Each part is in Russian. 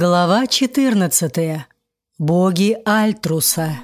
Глава 14. Боги Альтруса.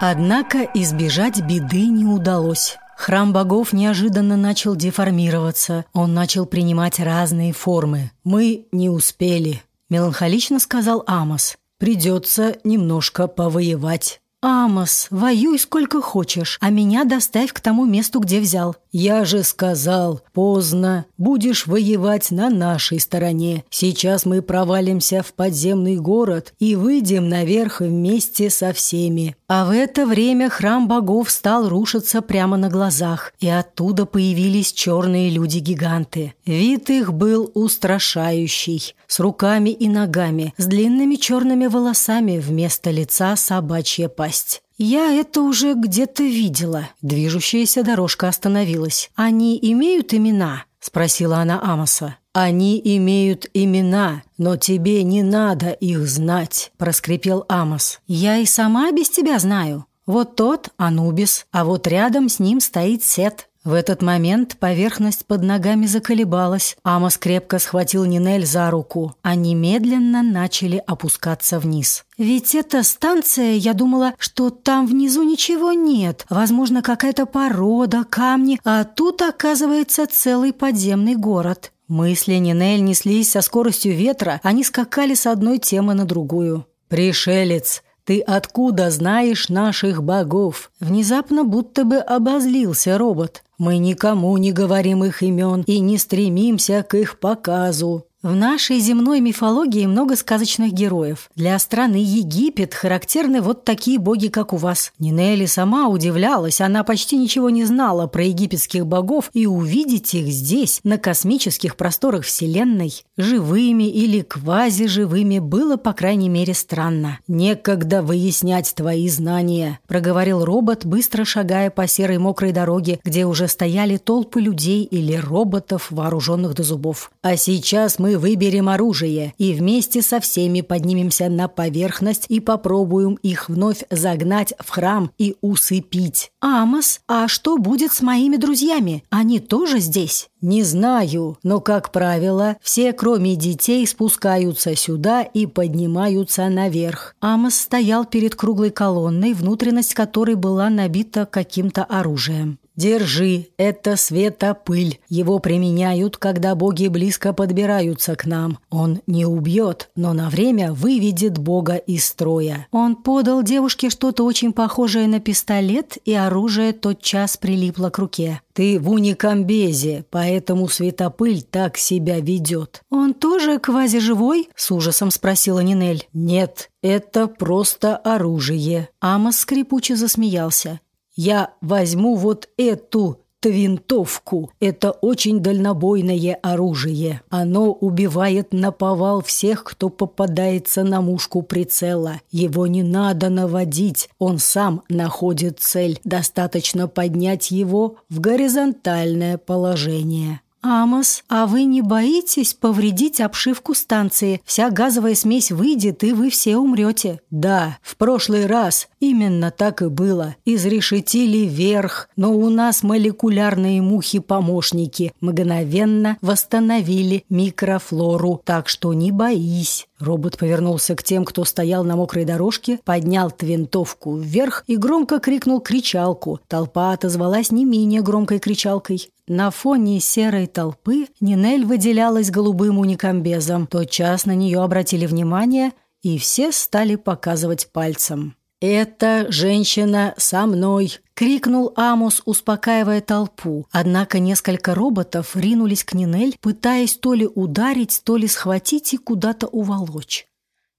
Однако избежать беды не удалось. Храм богов неожиданно начал деформироваться. Он начал принимать разные формы. Мы не успели, меланхолично сказал Амос. Придется немножко повоевать. «Амос, воюй сколько хочешь, а меня доставь к тому месту, где взял». «Я же сказал, поздно. Будешь воевать на нашей стороне. Сейчас мы провалимся в подземный город и выйдем наверх вместе со всеми». А в это время храм богов стал рушиться прямо на глазах, и оттуда появились черные люди-гиганты. Вид их был устрашающий, с руками и ногами, с длинными черными волосами вместо лица собачья пасть. «Я это уже где-то видела». Движущаяся дорожка остановилась. «Они имеют имена?» – спросила она Амоса. «Они имеют имена, но тебе не надо их знать», – проскрипел Амос. «Я и сама без тебя знаю. Вот тот – Анубис, а вот рядом с ним стоит Сет. В этот момент поверхность под ногами заколебалась. Амос крепко схватил Нинель за руку. Они медленно начали опускаться вниз. «Ведь это станция, я думала, что там внизу ничего нет. Возможно, какая-то порода, камни, а тут, оказывается, целый подземный город». Мысли Нинель неслись со скоростью ветра, они скакали с одной темы на другую. «Пришелец, «Ты откуда знаешь наших богов?» Внезапно будто бы обозлился робот. «Мы никому не говорим их имен и не стремимся к их показу. В нашей земной мифологии много сказочных героев. Для страны Египет характерны вот такие боги, как у вас. Нинелли сама удивлялась, она почти ничего не знала про египетских богов, и увидеть их здесь, на космических просторах Вселенной, живыми или квазиживыми, было, по крайней мере, странно. «Некогда выяснять твои знания», – проговорил робот, быстро шагая по серой мокрой дороге, где уже стояли толпы людей или роботов, вооруженных до зубов. «А сейчас мы выберем оружие и вместе со всеми поднимемся на поверхность и попробуем их вновь загнать в храм и усыпить. Амос, а что будет с моими друзьями? Они тоже здесь? Не знаю, но, как правило, все, кроме детей, спускаются сюда и поднимаются наверх. Амос стоял перед круглой колонной, внутренность которой была набита каким-то оружием. «Держи, это светопыль. Его применяют, когда боги близко подбираются к нам. Он не убьет, но на время выведет бога из строя». Он подал девушке что-то очень похожее на пистолет, и оружие тотчас прилипло к руке. «Ты в уникамбезе, поэтому светопыль так себя ведет». «Он тоже квазиживой?» – с ужасом спросила Нинель. «Нет, это просто оружие». Амос скрипуче засмеялся. Я возьму вот эту винтовку. Это очень дальнобойное оружие. Оно убивает на повал всех, кто попадается на мушку прицела. Его не надо наводить, он сам находит цель. Достаточно поднять его в горизонтальное положение. «Амос, а вы не боитесь повредить обшивку станции? Вся газовая смесь выйдет, и вы все умрете». «Да, в прошлый раз именно так и было. Изрешетили вверх, но у нас молекулярные мухи-помощники мгновенно восстановили микрофлору, так что не боись». Робот повернулся к тем, кто стоял на мокрой дорожке, поднял винтовку вверх и громко крикнул кричалку. Толпа отозвалась не менее громкой кричалкой. На фоне серой толпы Нинель выделялась голубым уникамбезом. Тотчас на нее обратили внимание, и все стали показывать пальцем. «Эта женщина со мной!» — крикнул Амос, успокаивая толпу. Однако несколько роботов ринулись к Нинель, пытаясь то ли ударить, то ли схватить и куда-то уволочь.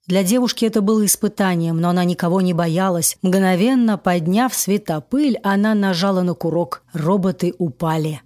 Для девушки это было испытанием, но она никого не боялась. Мгновенно подняв светопыль, она нажала на курок. Роботы упали.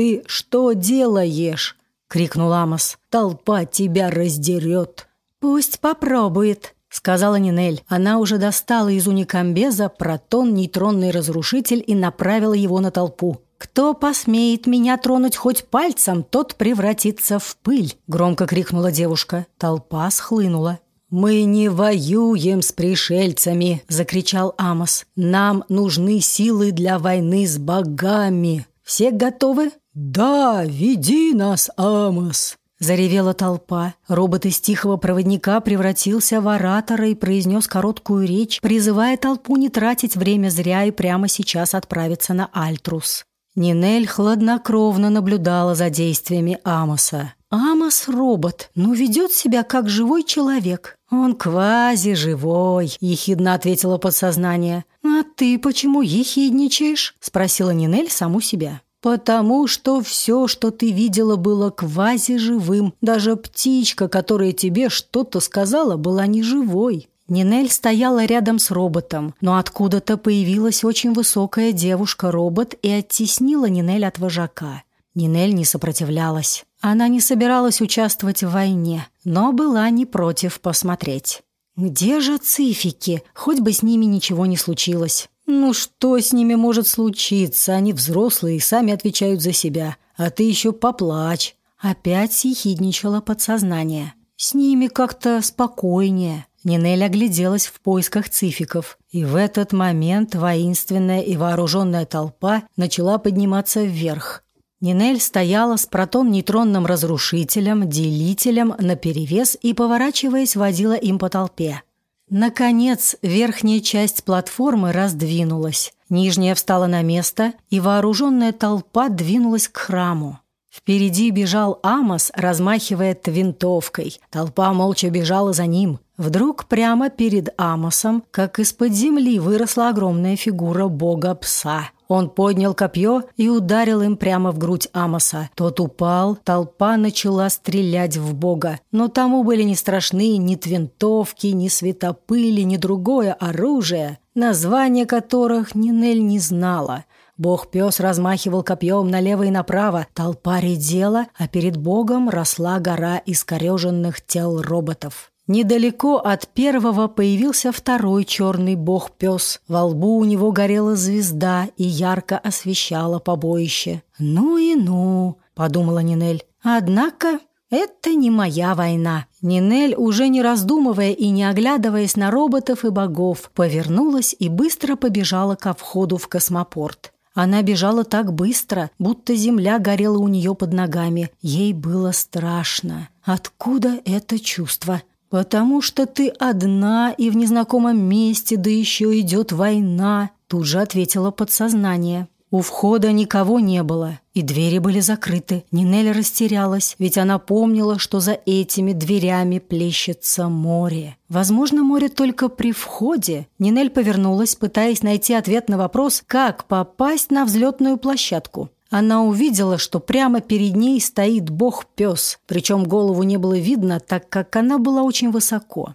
«Ты что делаешь?» — крикнул Амос. «Толпа тебя раздерет». «Пусть попробует», — сказала Нинель. Она уже достала из уникамбеза протон-нейтронный разрушитель и направила его на толпу. «Кто посмеет меня тронуть хоть пальцем, тот превратится в пыль!» — громко крикнула девушка. Толпа схлынула. «Мы не воюем с пришельцами!» — закричал Амос. «Нам нужны силы для войны с богами!» «Все готовы?» «Да, веди нас, Амос!» Заревела толпа. Робот из тихого проводника превратился в оратора и произнес короткую речь, призывая толпу не тратить время зря и прямо сейчас отправиться на Альтрус. Нинель хладнокровно наблюдала за действиями Амоса. Амос – робот, но ведет себя как живой человек. Он квази-живой, ехидно ответила подсознание. «А ты почему ехидничаешь?» – спросила Нинель саму себя. «Потому что все, что ты видела, было квази-живым. Даже птичка, которая тебе что-то сказала, была не живой». Нинель стояла рядом с роботом, но откуда-то появилась очень высокая девушка-робот и оттеснила Нинель от вожака. Нинель не сопротивлялась. Она не собиралась участвовать в войне, но была не против посмотреть. «Где же цифики? Хоть бы с ними ничего не случилось». «Ну что с ними может случиться? Они взрослые и сами отвечают за себя. А ты еще поплачь». Опять съехидничало подсознание. «С ними как-то спокойнее». Нинель огляделась в поисках цификов, и в этот момент воинственная и вооруженная толпа начала подниматься вверх. Нинель стояла с протон-нейтронным разрушителем, делителем наперевес и, поворачиваясь, водила им по толпе. Наконец, верхняя часть платформы раздвинулась. Нижняя встала на место, и вооруженная толпа двинулась к храму. Впереди бежал Амос, размахивая винтовкой. Толпа молча бежала за ним. Вдруг прямо перед Амосом, как из-под земли, выросла огромная фигура бога-пса. Он поднял копье и ударил им прямо в грудь Амоса. Тот упал, толпа начала стрелять в бога. Но тому были не страшны ни винтовки, ни светопыли, ни другое оружие, название которых Нинель не знала. Бог-пес размахивал копьем налево и направо, толпа редела, а перед богом росла гора искореженных тел роботов. Недалеко от первого появился второй черный бог-пес. Во лбу у него горела звезда и ярко освещала побоище. «Ну и ну», — подумала Нинель. «Однако это не моя война». Нинель, уже не раздумывая и не оглядываясь на роботов и богов, повернулась и быстро побежала ко входу в космопорт. Она бежала так быстро, будто земля горела у нее под ногами. Ей было страшно. Откуда это чувство? «Потому что ты одна и в незнакомом месте, да еще идет война», тут же ответила подсознание. У входа никого не было, и двери были закрыты. Нинель растерялась, ведь она помнила, что за этими дверями плещется море. Возможно, море только при входе. Нинель повернулась, пытаясь найти ответ на вопрос, как попасть на взлетную площадку. Она увидела, что прямо перед ней стоит бог-пес, причем голову не было видно, так как она была очень высоко.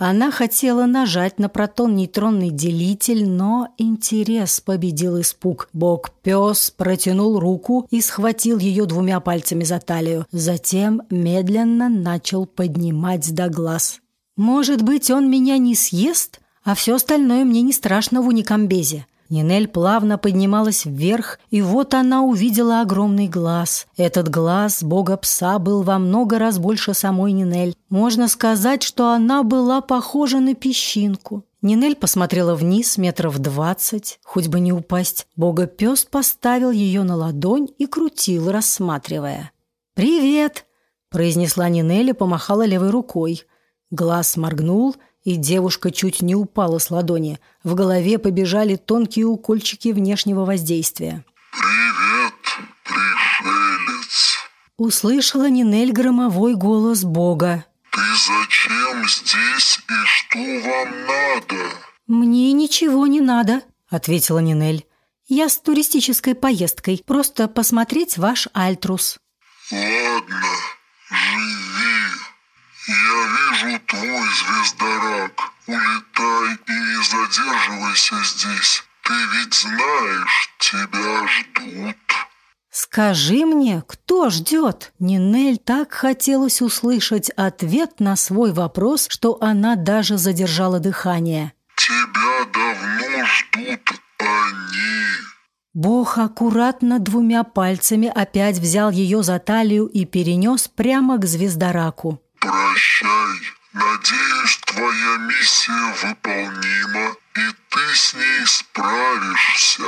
Она хотела нажать на протон-нейтронный делитель, но интерес победил испуг. Бог-пес протянул руку и схватил ее двумя пальцами за талию. Затем медленно начал поднимать до глаз. «Может быть, он меня не съест, а все остальное мне не страшно в уникамбезе. Нинель плавно поднималась вверх, и вот она увидела огромный глаз. Этот глаз бога-пса был во много раз больше самой Нинель. Можно сказать, что она была похожа на песчинку. Нинель посмотрела вниз метров двадцать, хоть бы не упасть. Бога-пес поставил ее на ладонь и крутил, рассматривая. «Привет!» – произнесла Нинель и помахала левой рукой. Глаз моргнул – и девушка чуть не упала с ладони. В голове побежали тонкие укольчики внешнего воздействия. «Привет, пришелец!» Услышала Нинель громовой голос Бога. «Ты зачем здесь и что вам надо?» «Мне ничего не надо», — ответила Нинель. «Я с туристической поездкой, просто посмотреть ваш Альтрус». «Ладно, живи!» «Я вижу твой звездорак. Улетай и не задерживайся здесь. Ты ведь знаешь, тебя ждут». «Скажи мне, кто ждет?» Нинель так хотелось услышать ответ на свой вопрос, что она даже задержала дыхание. «Тебя давно ждут они». Бог аккуратно двумя пальцами опять взял ее за талию и перенес прямо к звездораку. «Прощай. Надеюсь, твоя миссия выполнима, и ты с ней справишься».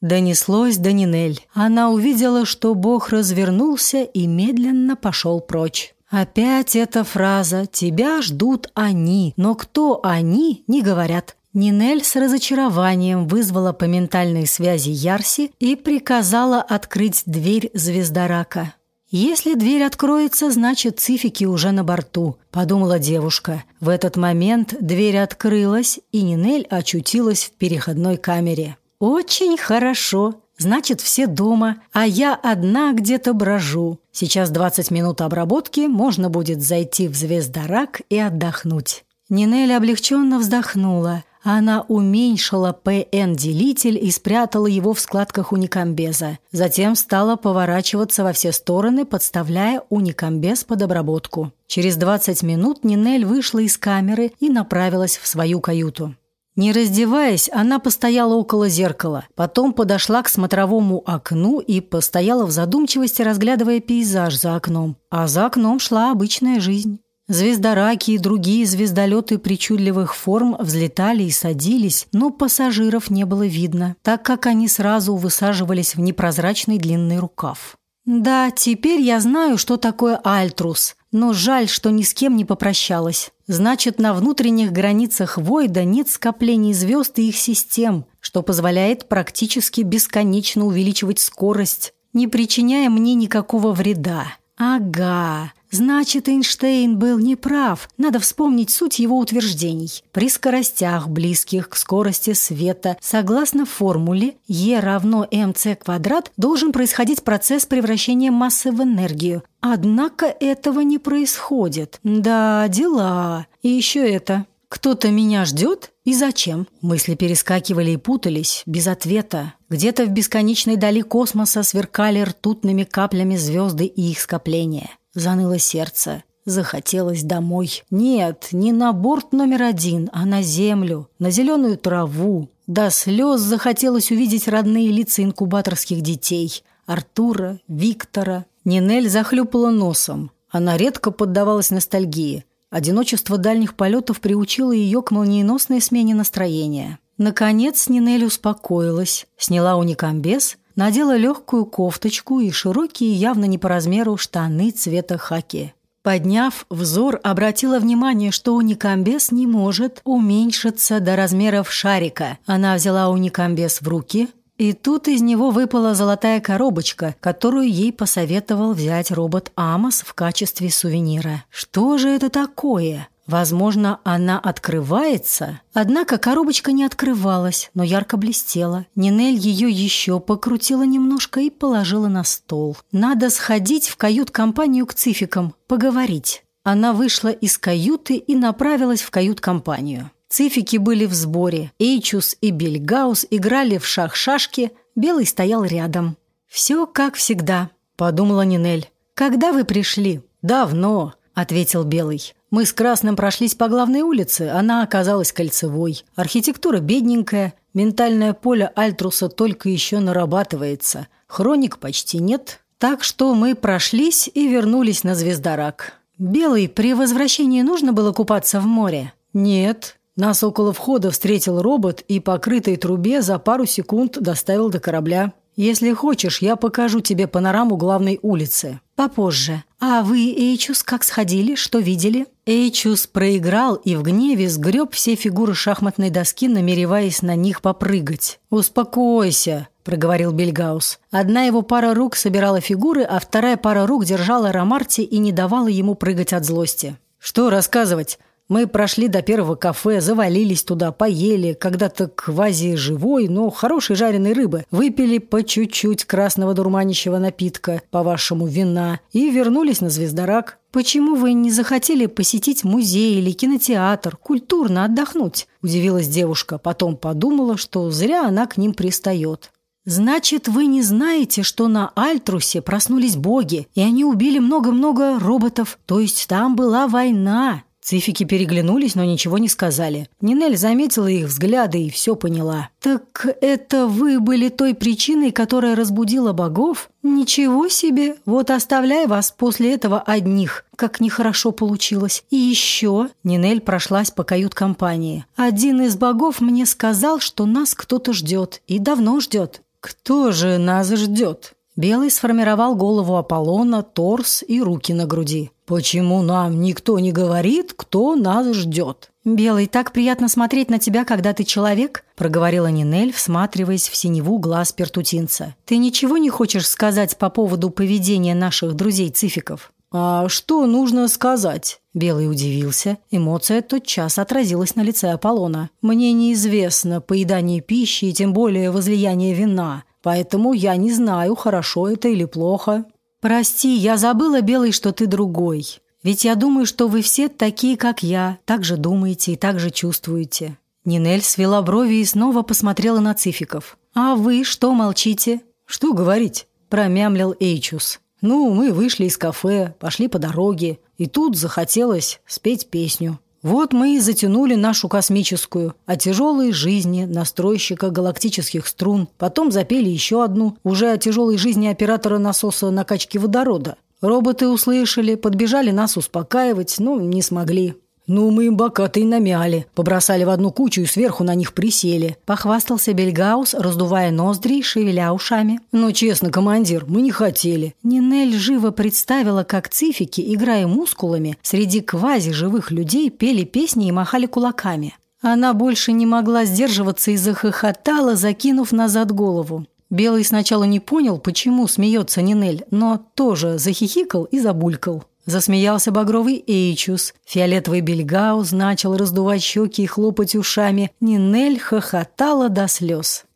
Донеслось до Нинель. Она увидела, что Бог развернулся и медленно пошел прочь. Опять эта фраза «тебя ждут они», но кто они, не говорят. Нинель с разочарованием вызвала по ментальной связи Ярси и приказала открыть дверь звездорака. «Если дверь откроется, значит, цифики уже на борту», – подумала девушка. В этот момент дверь открылась, и Нинель очутилась в переходной камере. «Очень хорошо. Значит, все дома, а я одна где-то брожу. Сейчас 20 минут обработки, можно будет зайти в звездорак и отдохнуть». Нинель облегченно вздохнула. Она уменьшила ПН-делитель и спрятала его в складках уникамбеза. Затем стала поворачиваться во все стороны, подставляя уникамбез под обработку. Через 20 минут Нинель вышла из камеры и направилась в свою каюту. Не раздеваясь, она постояла около зеркала, потом подошла к смотровому окну и постояла в задумчивости, разглядывая пейзаж за окном. А за окном шла обычная жизнь. Звездораки и другие звездолеты причудливых форм взлетали и садились, но пассажиров не было видно, так как они сразу высаживались в непрозрачный длинный рукав. «Да, теперь я знаю, что такое альтрус, но жаль, что ни с кем не попрощалась. Значит, на внутренних границах Войда нет скоплений звезд и их систем, что позволяет практически бесконечно увеличивать скорость, не причиняя мне никакого вреда. Ага, Значит, Эйнштейн был неправ. Надо вспомнить суть его утверждений. При скоростях, близких к скорости света, согласно формуле E равно mc квадрат, должен происходить процесс превращения массы в энергию. Однако этого не происходит. Да, дела. И еще это. Кто-то меня ждет? И зачем? Мысли перескакивали и путались, без ответа. Где-то в бесконечной дали космоса сверкали ртутными каплями звезды и их скопления. Заныло сердце. Захотелось домой. Нет, не на борт номер один, а на землю, на зеленую траву. До слез захотелось увидеть родные лица инкубаторских детей. Артура, Виктора. Нинель захлюпала носом. Она редко поддавалась ностальгии. Одиночество дальних полетов приучило ее к молниеносной смене настроения. Наконец Нинель успокоилась, сняла уникамбез надела легкую кофточку и широкие, явно не по размеру, штаны цвета хаки. Подняв взор, обратила внимание, что уникамбес не может уменьшиться до размеров шарика. Она взяла уникамбес в руки, и тут из него выпала золотая коробочка, которую ей посоветовал взять робот Амос в качестве сувенира. Что же это такое? Возможно, она открывается. Однако коробочка не открывалась, но ярко блестела. Нинель ее еще покрутила немножко и положила на стол. Надо сходить в кают-компанию к цификам, поговорить. Она вышла из каюты и направилась в кают-компанию. Цифики были в сборе. Эйчус и Бельгаус играли в шах-шашки, Белый стоял рядом. «Все как всегда», — подумала Нинель. «Когда вы пришли?» «Давно», — ответил Белый. Мы с Красным прошлись по главной улице, она оказалась кольцевой. Архитектура бедненькая, ментальное поле Альтруса только еще нарабатывается. Хроник почти нет. Так что мы прошлись и вернулись на Звездорак. Белый, при возвращении нужно было купаться в море? Нет. Нас около входа встретил робот и по крытой трубе за пару секунд доставил до корабля. Если хочешь, я покажу тебе панораму главной улицы. Попозже. А вы, Эйчус, как сходили? Что видели? Эйчус проиграл и в гневе сгреб все фигуры шахматной доски, намереваясь на них попрыгать. «Успокойся», – проговорил Бельгаус. Одна его пара рук собирала фигуры, а вторая пара рук держала Ромарти и не давала ему прыгать от злости. «Что рассказывать? Мы прошли до первого кафе, завалились туда, поели, когда-то квази живой, но хорошей жареной рыбы, выпили по чуть-чуть красного дурманящего напитка, по-вашему, вина, и вернулись на Звездорак. «Почему вы не захотели посетить музей или кинотеатр, культурно отдохнуть?» – удивилась девушка. Потом подумала, что зря она к ним пристает. «Значит, вы не знаете, что на Альтрусе проснулись боги, и они убили много-много роботов, то есть там была война?» Цифики переглянулись, но ничего не сказали. Нинель заметила их взгляды и все поняла. «Так это вы были той причиной, которая разбудила богов? Ничего себе! Вот оставляй вас после этого одних. Как нехорошо получилось. И еще...» Нинель прошлась по кают-компании. «Один из богов мне сказал, что нас кто-то ждет. И давно ждет. «Кто же нас ждет?» Белый сформировал голову Аполлона, торс и руки на груди. «Почему нам никто не говорит, кто нас ждет?» «Белый, так приятно смотреть на тебя, когда ты человек», – проговорила Нинель, всматриваясь в синеву глаз пертутинца. «Ты ничего не хочешь сказать по поводу поведения наших друзей-цификов?» «А что нужно сказать?» Белый удивился. Эмоция тотчас отразилась на лице Аполлона. «Мне неизвестно поедание пищи и тем более возлияние вина, поэтому я не знаю, хорошо это или плохо». «Прости, я забыла, Белый, что ты другой. Ведь я думаю, что вы все такие, как я, так же думаете и так же чувствуете». Нинель свела брови и снова посмотрела на Цификов. «А вы что молчите?» «Что говорить?» – промямлил Эйчус. Ну, мы вышли из кафе, пошли по дороге, и тут захотелось спеть песню. Вот мы и затянули нашу космическую о тяжелой жизни настройщика галактических струн. Потом запели еще одну, уже о тяжелой жизни оператора насоса накачки водорода. Роботы услышали, подбежали нас успокаивать, но не смогли. «Ну, мы им бока-то и намяли. Побросали в одну кучу и сверху на них присели». Похвастался Бельгаус, раздувая ноздри и шевеля ушами. «Ну, честно, командир, мы не хотели». Нинель живо представила, как цифики, играя мускулами, среди квази-живых людей пели песни и махали кулаками. Она больше не могла сдерживаться и захохотала, закинув назад голову. Белый сначала не понял, почему смеется Нинель, но тоже захихикал и забулькал. Засмеялся багровый Эйчус. Фиолетовый бельгаус начал раздувать щеки и хлопать ушами. Нинель хохотала до слез.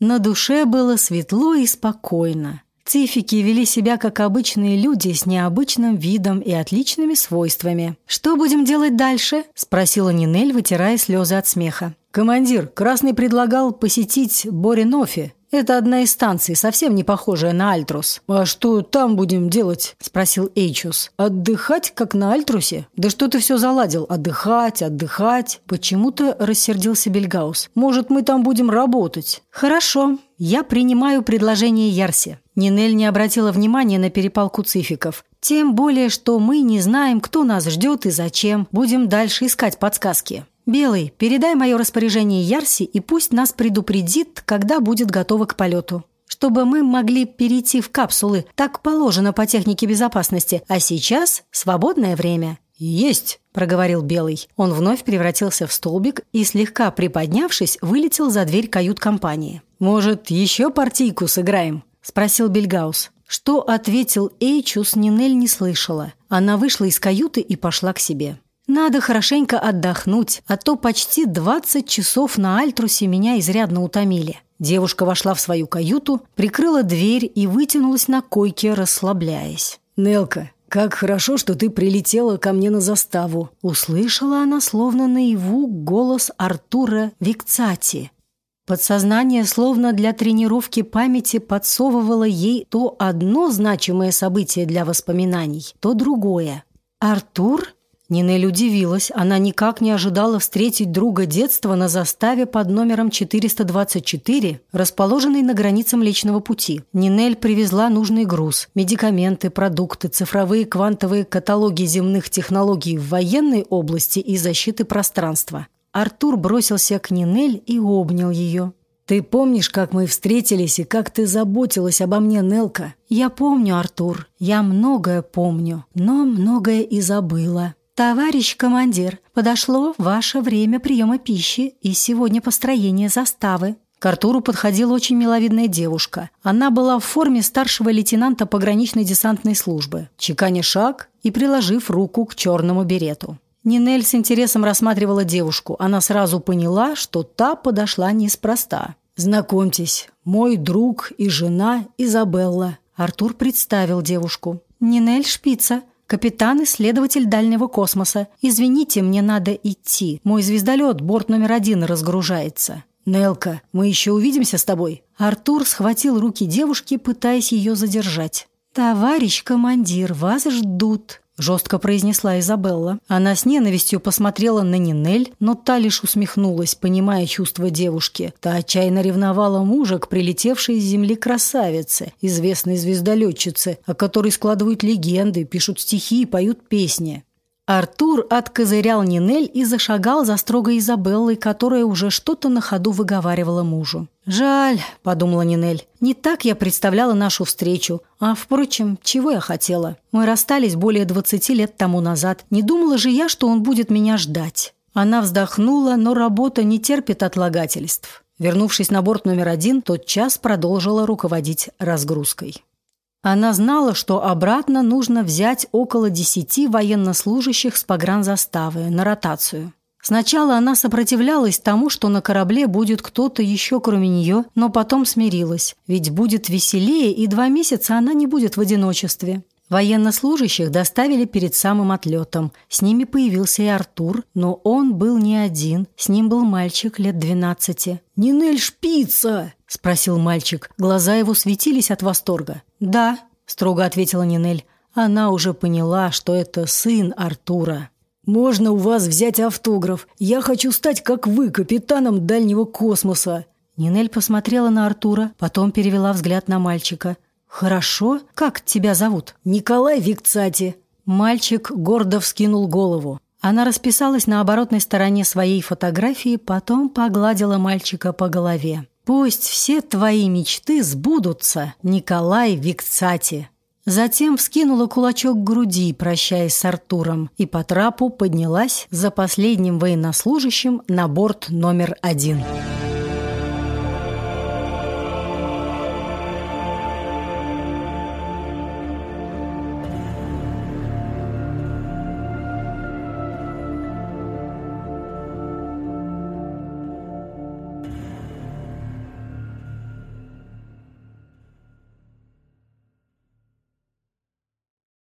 На душе было светло и спокойно. Цифики вели себя как обычные люди с необычным видом и отличными свойствами. «Что будем делать дальше?» – спросила Нинель, вытирая слезы от смеха. «Командир, Красный предлагал посетить Боринофи. Это одна из станций, совсем не похожая на Альтрус. А что там будем делать? спросил Эйчус. Отдыхать, как на Альтрусе? Да что ты все заладил? Отдыхать, отдыхать. Почему-то рассердился Бельгаус. Может, мы там будем работать? Хорошо. Я принимаю предложение Ярси. Нинель не обратила внимания на перепалку цификов. Тем более, что мы не знаем, кто нас ждет и зачем. Будем дальше искать подсказки. «Белый, передай мое распоряжение Ярси и пусть нас предупредит, когда будет готова к полету. Чтобы мы могли перейти в капсулы, так положено по технике безопасности, а сейчас свободное время». «Есть!» – проговорил Белый. Он вновь превратился в столбик и, слегка приподнявшись, вылетел за дверь кают-компании. «Может, еще партийку сыграем?» – спросил Бельгаус. Что ответил Эйчус, Нинель не слышала. Она вышла из каюты и пошла к себе. Надо хорошенько отдохнуть, а то почти 20 часов на Альтрусе меня изрядно утомили. Девушка вошла в свою каюту, прикрыла дверь и вытянулась на койке, расслабляясь. «Нелка, как хорошо, что ты прилетела ко мне на заставу!» Услышала она, словно наяву, голос Артура Викцати. Подсознание, словно для тренировки памяти, подсовывало ей то одно значимое событие для воспоминаний, то другое. «Артур?» Нинель удивилась. Она никак не ожидала встретить друга детства на заставе под номером 424, расположенной на границе Млечного Пути. Нинель привезла нужный груз – медикаменты, продукты, цифровые квантовые каталоги земных технологий в военной области и защиты пространства. Артур бросился к Нинель и обнял ее. «Ты помнишь, как мы встретились и как ты заботилась обо мне, Нелка?» «Я помню, Артур. Я многое помню, но многое и забыла». «Товарищ командир, подошло ваше время приема пищи и сегодня построение заставы». К Артуру подходила очень миловидная девушка. Она была в форме старшего лейтенанта пограничной десантной службы, чеканя шаг и приложив руку к черному берету. Нинель с интересом рассматривала девушку. Она сразу поняла, что та подошла неспроста. «Знакомьтесь, мой друг и жена Изабелла». Артур представил девушку. «Нинель Шпица, Капитан-исследователь дальнего космоса. Извините, мне надо идти. Мой звездолет, борт номер один, разгружается. Нелка, мы еще увидимся с тобой. Артур схватил руки девушки, пытаясь ее задержать. «Товарищ командир, вас ждут», – жестко произнесла Изабелла. Она с ненавистью посмотрела на Нинель, но та лишь усмехнулась, понимая чувства девушки. Та отчаянно ревновала мужа к прилетевшей из земли красавице, известной звездолетчице, о которой складывают легенды, пишут стихи и поют песни. Артур откозырял Нинель и зашагал за строгой Изабеллой, которая уже что-то на ходу выговаривала мужу. «Жаль», — подумала Нинель, — «не так я представляла нашу встречу. А, впрочем, чего я хотела? Мы расстались более двадцати лет тому назад. Не думала же я, что он будет меня ждать». Она вздохнула, но работа не терпит отлагательств. Вернувшись на борт номер один, тот час продолжила руководить разгрузкой. Она знала, что обратно нужно взять около десяти военнослужащих с погранзаставы на ротацию. Сначала она сопротивлялась тому, что на корабле будет кто-то еще кроме нее, но потом смирилась, ведь будет веселее, и два месяца она не будет в одиночестве. Военнослужащих доставили перед самым отлетом. С ними появился и Артур, но он был не один. С ним был мальчик лет двенадцати. «Нинель Шпица!» – спросил мальчик. Глаза его светились от восторга. «Да», – строго ответила Нинель. Она уже поняла, что это сын Артура. «Можно у вас взять автограф? Я хочу стать, как вы, капитаном дальнего космоса!» Нинель посмотрела на Артура, потом перевела взгляд на мальчика. «Хорошо. Как тебя зовут?» «Николай Викцати». Мальчик гордо вскинул голову. Она расписалась на оборотной стороне своей фотографии, потом погладила мальчика по голове. «Пусть все твои мечты сбудутся, Николай Викцати». Затем вскинула кулачок к груди, прощаясь с Артуром, и по трапу поднялась за последним военнослужащим на борт номер один.